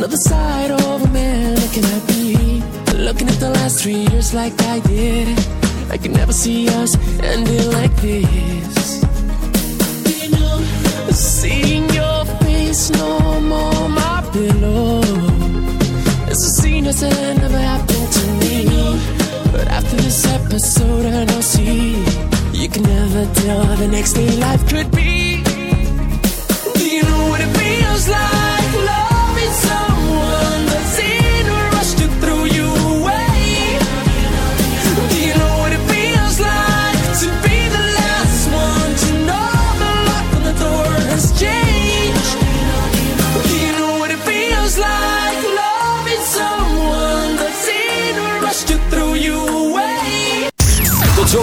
Another side of a man looking at me. Looking at the last three years like I did. I could never see us ending like this. Seeing your face no more my pillow. It's a scene that never happened to me. But after this episode, I know see you can never tell the next day life could be. Do you know what it feels like? Loving someone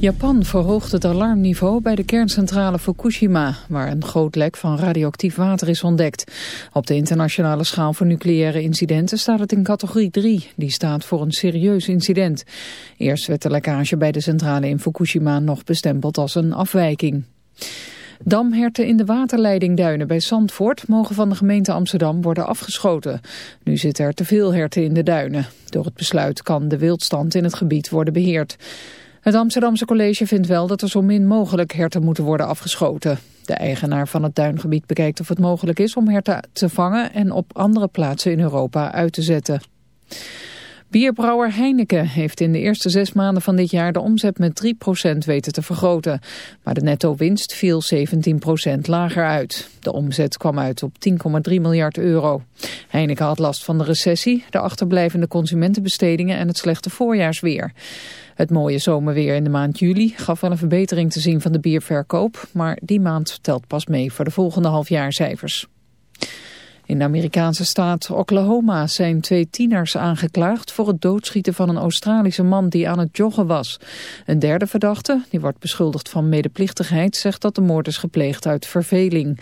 Japan verhoogt het alarmniveau bij de kerncentrale Fukushima... waar een groot lek van radioactief water is ontdekt. Op de internationale schaal voor nucleaire incidenten staat het in categorie 3. Die staat voor een serieus incident. Eerst werd de lekkage bij de centrale in Fukushima nog bestempeld als een afwijking. Damherten in de waterleidingduinen bij Zandvoort mogen van de gemeente Amsterdam worden afgeschoten. Nu zitten er te veel herten in de duinen. Door het besluit kan de wildstand in het gebied worden beheerd. Het Amsterdamse college vindt wel dat er zo min mogelijk herten moeten worden afgeschoten. De eigenaar van het duingebied bekijkt of het mogelijk is om herten te vangen en op andere plaatsen in Europa uit te zetten. Bierbrouwer Heineken heeft in de eerste zes maanden van dit jaar de omzet met 3% weten te vergroten. Maar de netto-winst viel 17% lager uit. De omzet kwam uit op 10,3 miljard euro. Heineken had last van de recessie, de achterblijvende consumentenbestedingen en het slechte voorjaarsweer. Het mooie zomerweer in de maand juli gaf wel een verbetering te zien van de bierverkoop, maar die maand telt pas mee voor de volgende halfjaarcijfers. In de Amerikaanse staat Oklahoma zijn twee tieners aangeklaagd voor het doodschieten van een Australische man die aan het joggen was. Een derde verdachte, die wordt beschuldigd van medeplichtigheid, zegt dat de moord is gepleegd uit verveling.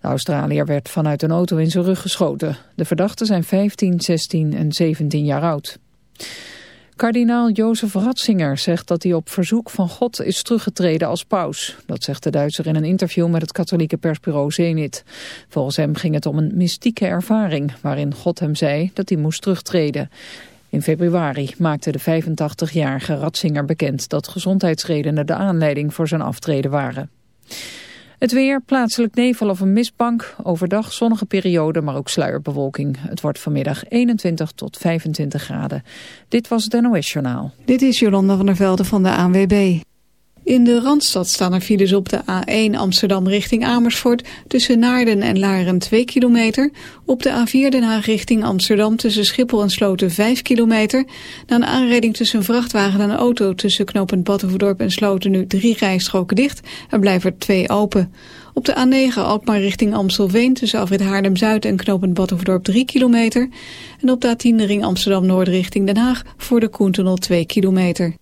De Australiër werd vanuit een auto in zijn rug geschoten. De verdachten zijn 15, 16 en 17 jaar oud. Kardinaal Jozef Ratzinger zegt dat hij op verzoek van God is teruggetreden als paus. Dat zegt de Duitser in een interview met het katholieke persbureau Zenit. Volgens hem ging het om een mystieke ervaring waarin God hem zei dat hij moest terugtreden. In februari maakte de 85-jarige Ratzinger bekend dat gezondheidsredenen de aanleiding voor zijn aftreden waren. Het weer, plaatselijk nevel of een mistbank. Overdag zonnige periode, maar ook sluierbewolking. Het wordt vanmiddag 21 tot 25 graden. Dit was het NOS Journaal. Dit is Jolanda van der Velde van de ANWB. In de Randstad staan er files op de A1 Amsterdam richting Amersfoort... tussen Naarden en Laren 2 kilometer. Op de A4 Den Haag richting Amsterdam tussen Schiphol en Sloten 5 kilometer. Na een aanrijding tussen vrachtwagen en auto... tussen knooppunt Battenverdorp en Sloten nu drie rijstroken dicht. Er blijven er twee open. Op de A9 Alkmaar richting Amstelveen tussen Afrit Haarlem-Zuid en knooppunt Battenverdorp 3 kilometer. En op de A10 de ring Amsterdam-Noord richting Den Haag voor de Koentunnel 2 kilometer.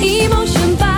一梦玄白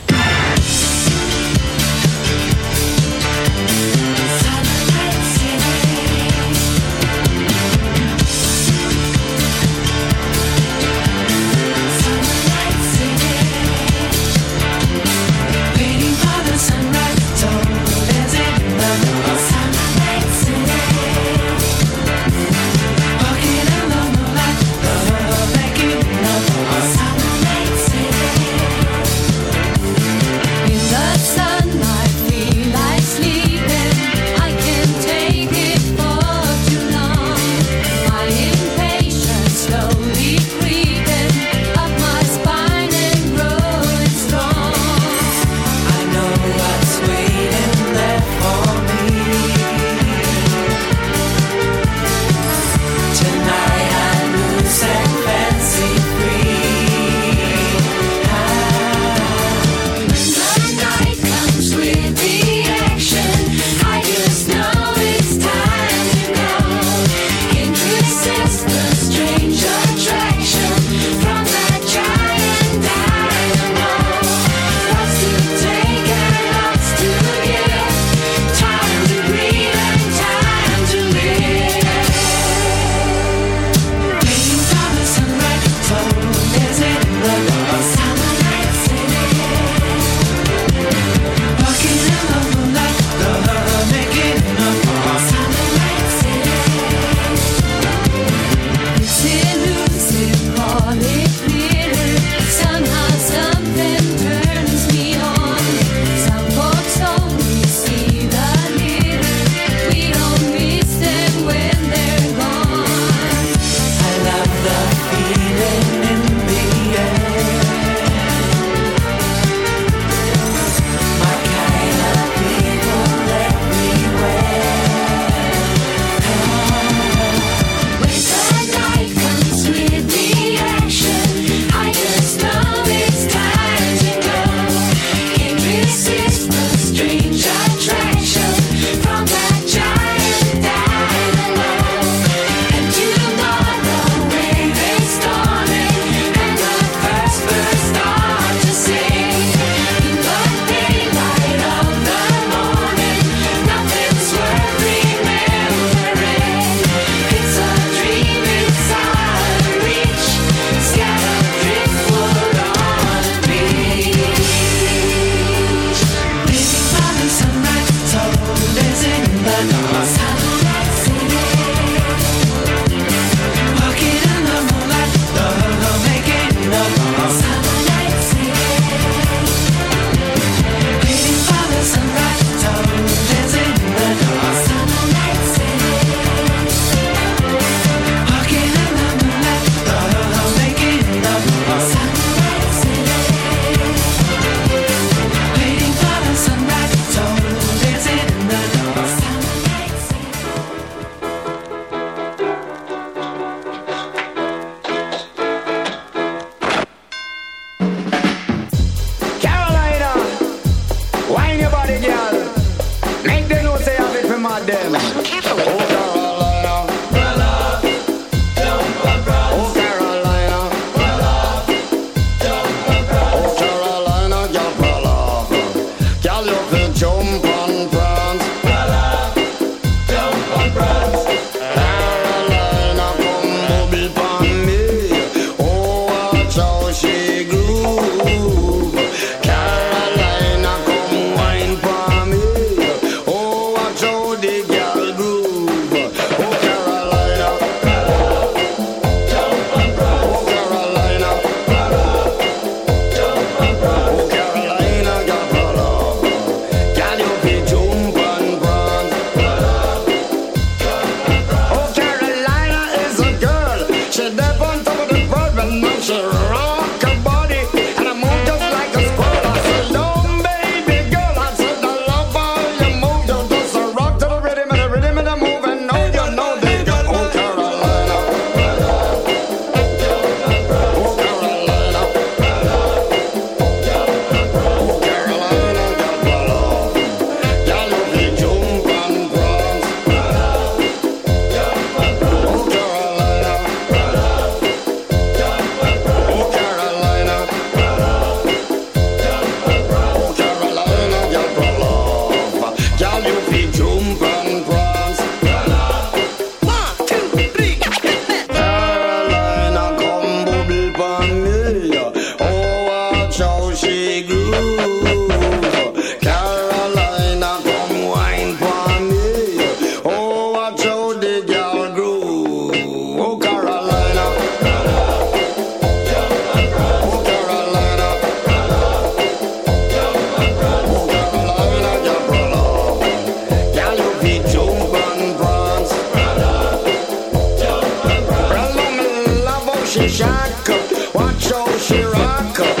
she shock up. Watch how she rock up.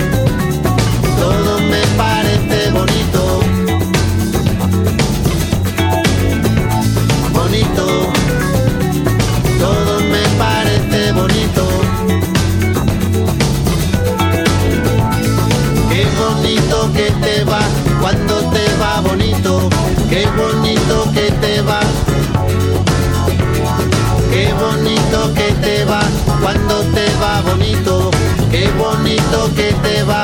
bonito que te va. Qué bonito que te va. Cuando te va bonito. Qué bonito que te va.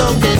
lo que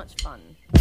much fun.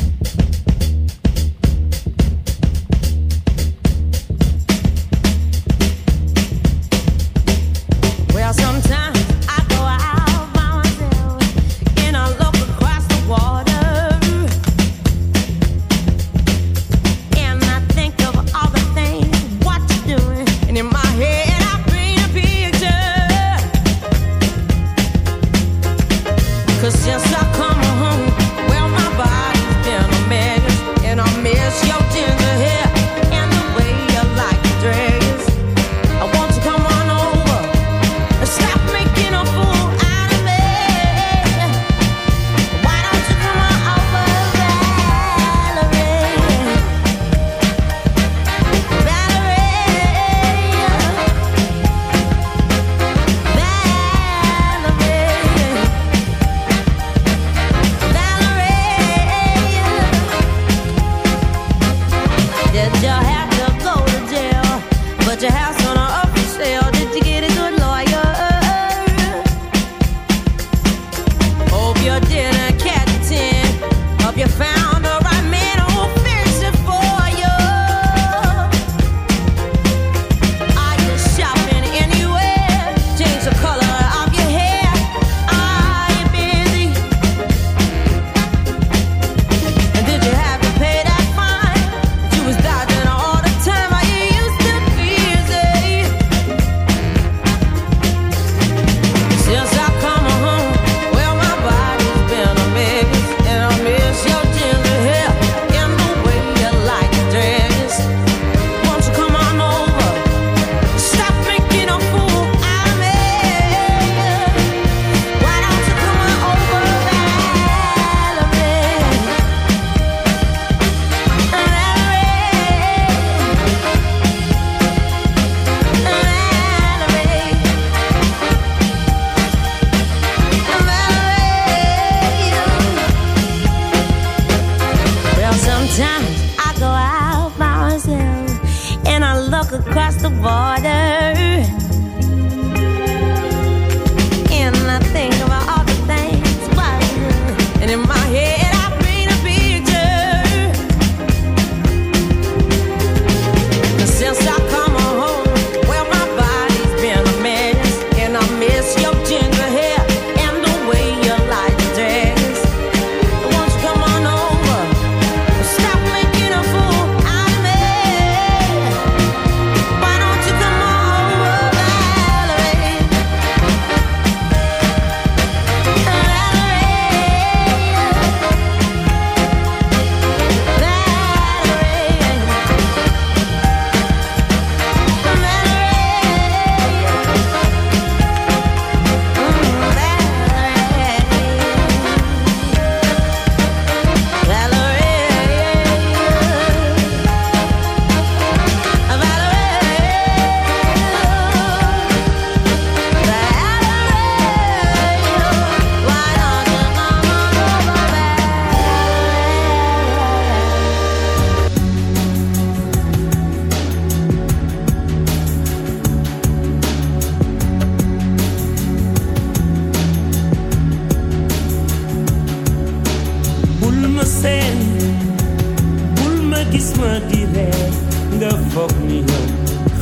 ma di reer nga foog ni yow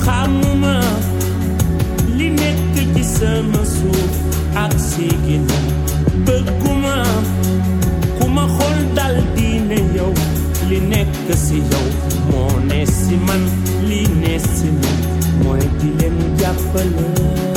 xamuma li nekk ci sama suuf ak sigina bëgguma ku ma xool dal diine yow li nekk si yow moo ne si man li ne si man. Mooy di leen jàppale.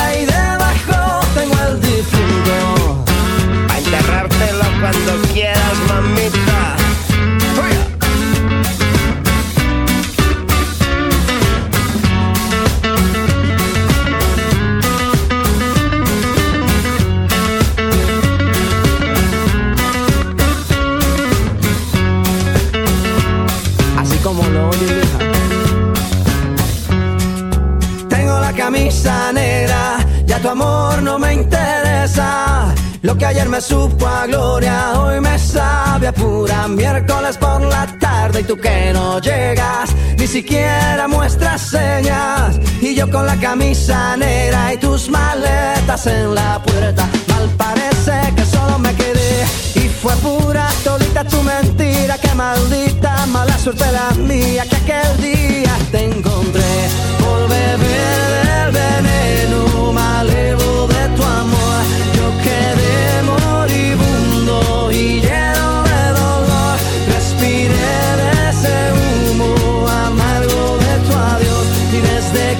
supo a gloria, hoy me sabe a pura miércoles por la tarde. Y tú que no llegas, ni siquiera muestras señas. Y yo con la camisa negra y tus maletas en la puerta, mal parece que solo me quedé. Y fue pura todita tu mentira, que maldita mala suerte la mía, que aquel día te encontré. Por beber del veneno, me alevo de tu amor, yo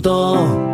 到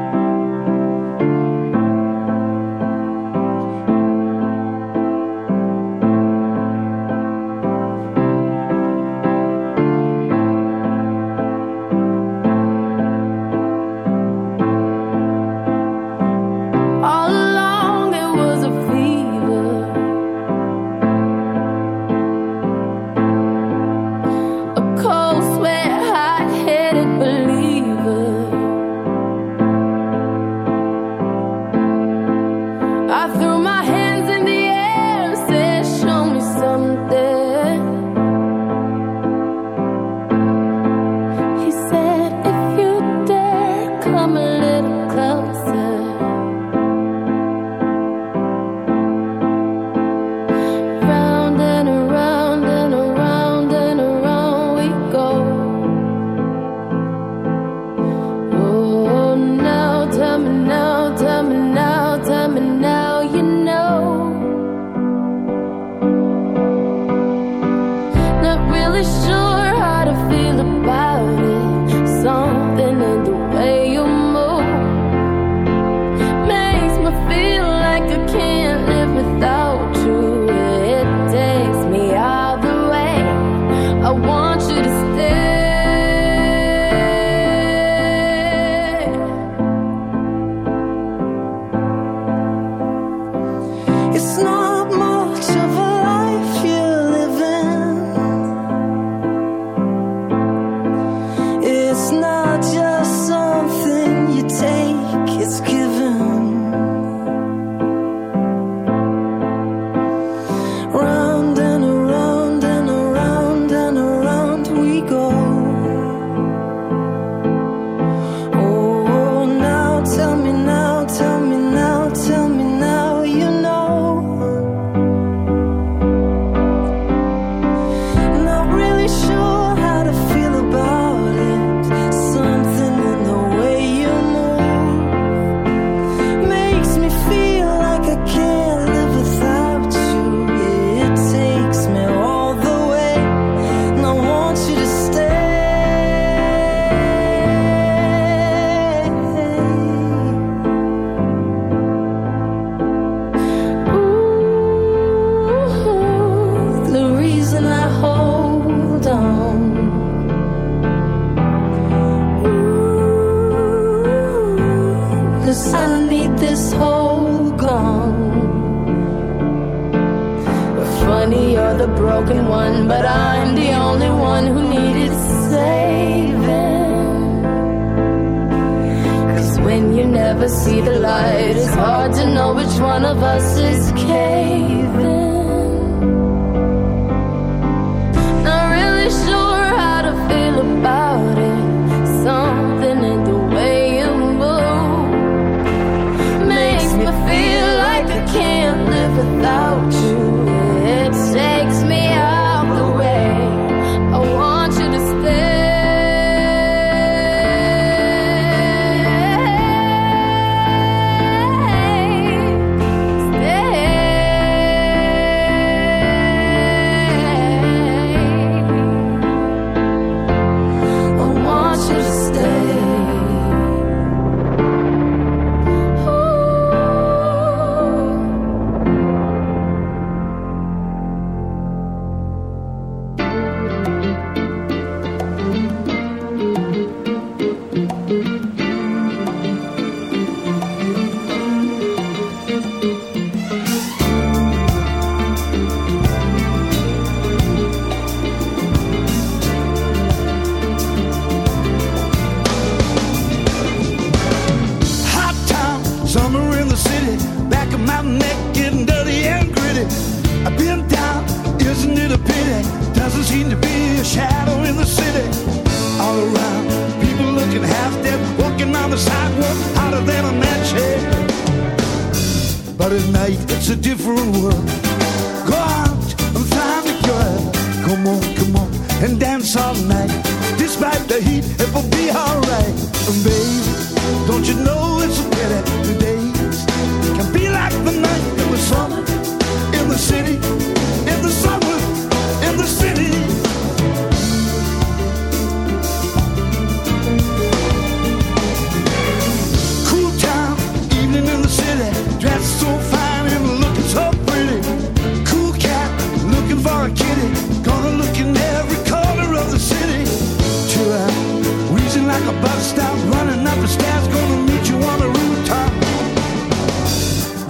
bus stop, running up the stairs, gonna meet you on the rooftop.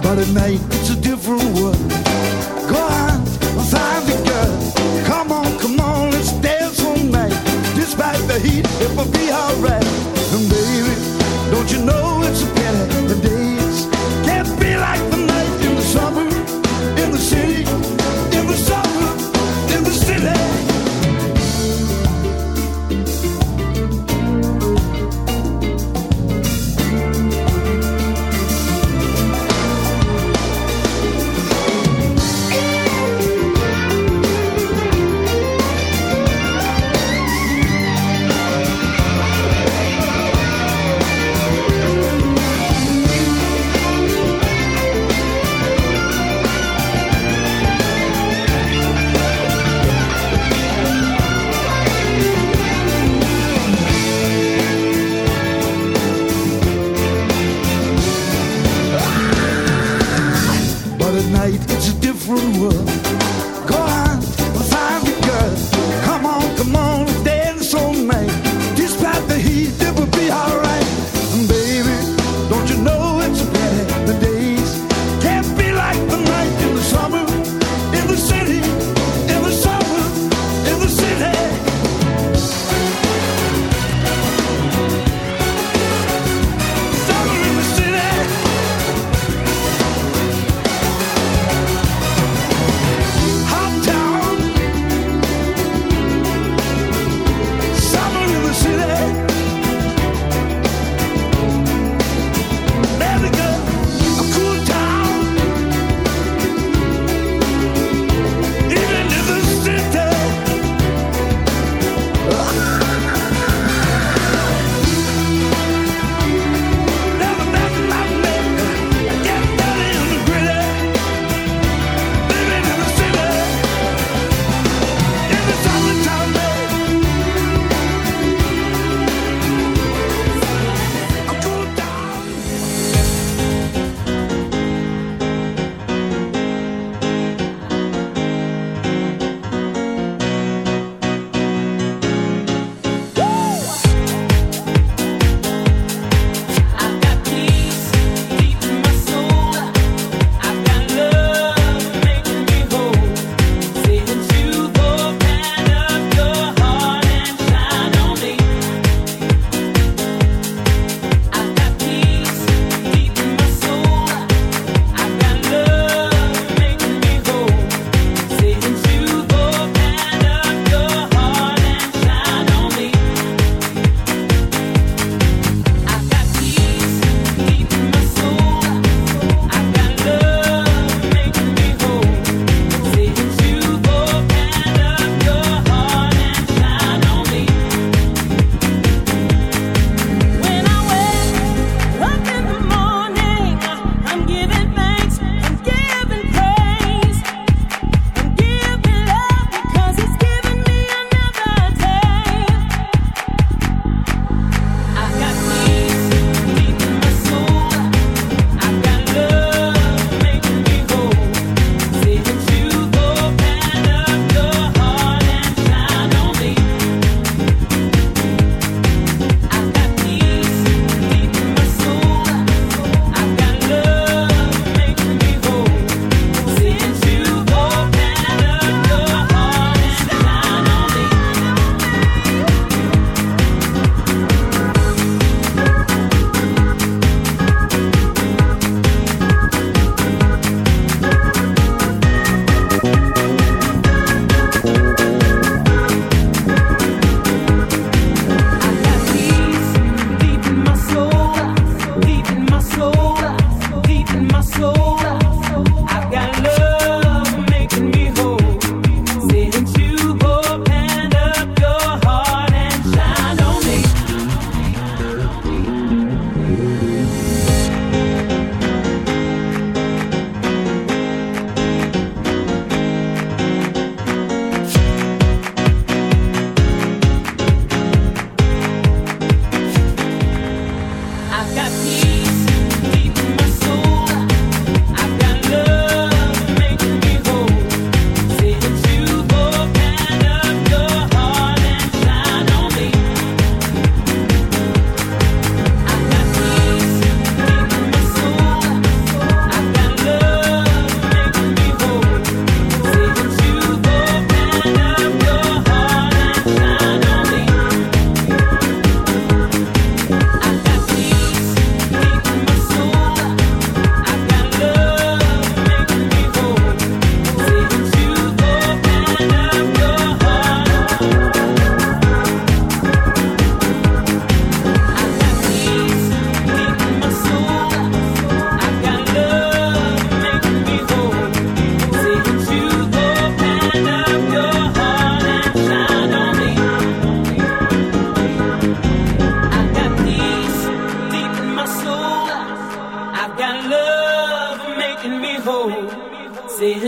But at night, it's a different world. Go on, find the girl. Come on, come on, let's dance all night. Despite the heat, it will be alright. world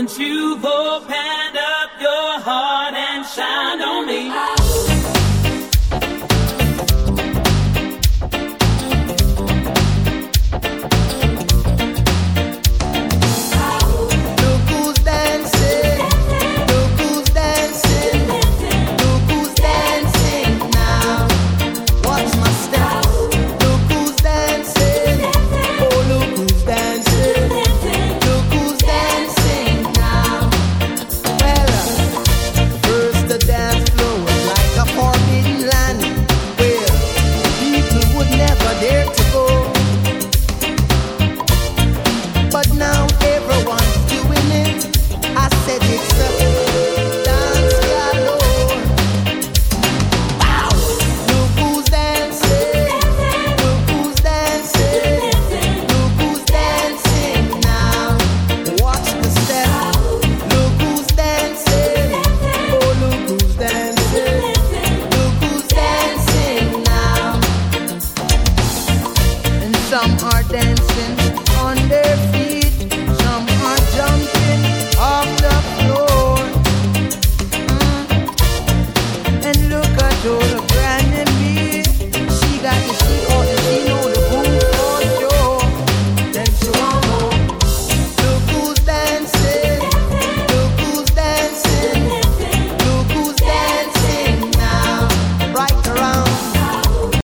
Haven't you?